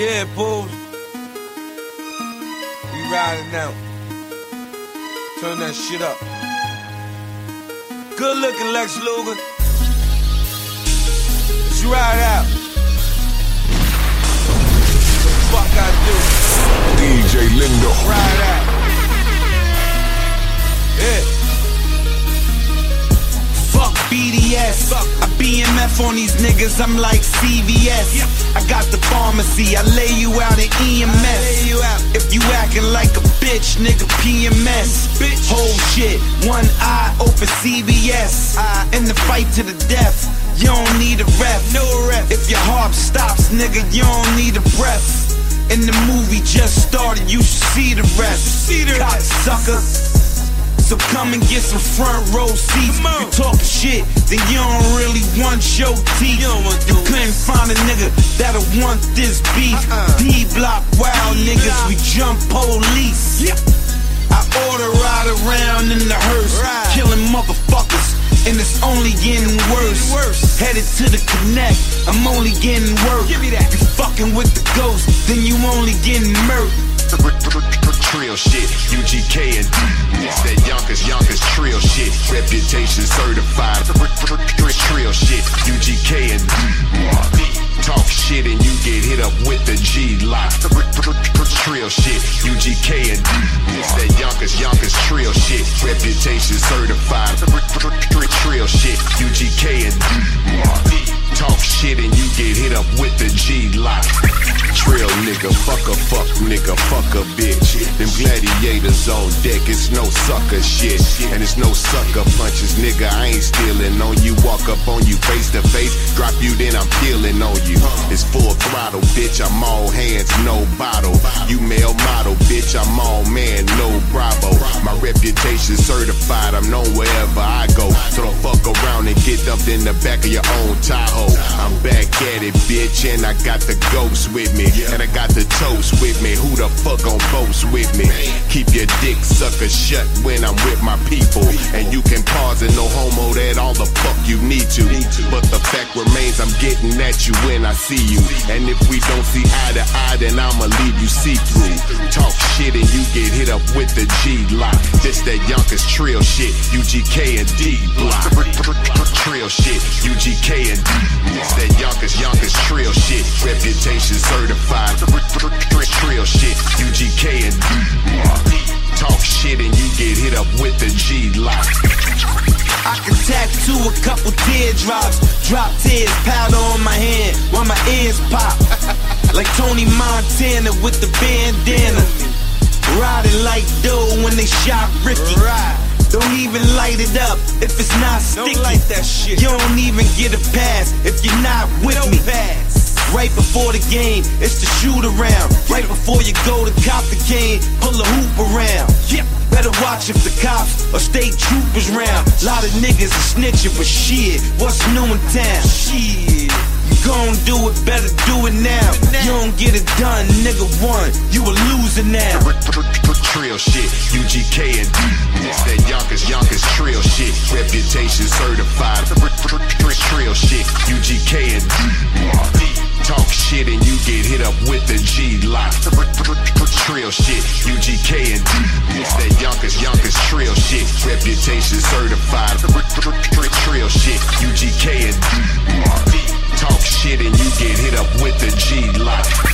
Yeah, boo. We riding out. Turn that shit up. Good looking Lex Luger. Let's ride out. What the fuck I do? DJ Lindo. Ride out. BMF on these niggas, I'm like CVS. I got the pharmacy, I lay you out in EMS. If you acting like a bitch, nigga, PMS. Bitch. Whole shit, one eye open CVS. In the fight to the death, you don't need a ref. No ref. If your heart stops, nigga, you don't need a breath. And the movie just started, you should see the rest. See the sucker. So come and get some front row seats. You talk shit, then you don't really want your teeth. You, couldn't find a nigga that'll want this beef. Uh-uh. D block wild niggas, we jump police. I order ride around in the hearse, killing motherfuckers. And it's only getting worse. worse. Headed to the connect, I'm only getting worse. Give me that. You fucking with the ghost, then you only getting murked. Trill shit, UGK and D. It's that Yonkers, Yonkers trill shit. Reputation certified. Trill shit, UGK and D. Talk shit and you get hit up with the Glock. Trill shit, UGK and D. It's that Yonkers, Yonkers trill shit. Reputation certified. Trill shit, UGK and D. Talk shit and you get hit up with the Glock. Trill nigga, fuck a fuck nigga, fuck a bitch. Them gladiators on deck, it's no sucker shit. And it's no sucker punches, nigga. I ain't stealing on you. Walk up on you face to face, drop you, then I'm peeling on you. It's full throttle, bitch. I'm all hands, no bottle. You male model, bitch. I'm all man, no bravo. My reputation certified, I'm known wherever I go. So don't fuck around and get dumped in the back of your own Tahoe. At it, bitch, and I got the ghost with me. And I got the toast with me. Who the fuck gon' boast with me? Keep your dick sucker shut when I'm with my people. And you can pause and no homo that all the fuck you need to. But the fact remains I'm getting at you when I see you. And if we don't see eye to eye, then I'ma leave you see through. Talk shit and you get hit up with the G lock. This that Yonkers trill shit, UGK and D block. Trill shit, UGK and D. That Yonkers, Yonkers trill shit. Reputation certified. Trill shit, UGK and D. Talk shit and you get hit up with the Glock. I can tattoo a couple teardrops, drop tears, powder on my hand while my ears pop. like Tony Montana with the bandana. Riding like dough when they shot Ricky. Don't even light it up if it's not sticky. Don't light that shit. You don't even get a pass if you're not with me. pass. Right before the game, it's the shoot around. Right before you go to cop the cane, pull a hoop around. Yep. Better watch if the cops or state troopers round. Lot of niggas are snitching, but shit, what's new in town? Shit. You gon' do it, better do it now. You don't get it done, nigga one. You a loser now. Trill shit, UGK and D. It's that Yonkers, Yonkers trill shit. Reputation certified. Trill shit, UGK and D. Talk shit and you get hit up with the Glock. Trill shit, UGK and D. It's that Yonkers, Yonkers trill shit. Reputation certified. Trill shit, UGK and D. Talk shit and you get hit up with the Glock.